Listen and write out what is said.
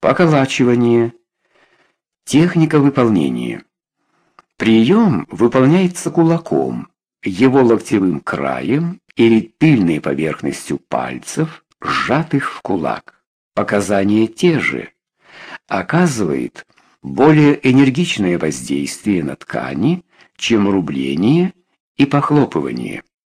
Поколачивание. Техника выполнения. Прием выполняется кулаком, его локтевым краем или тыльной поверхностью пальцев, сжатых в кулак. Показания те же. Оказывает более энергичное воздействие на ткани, чем рубление и похлопывание.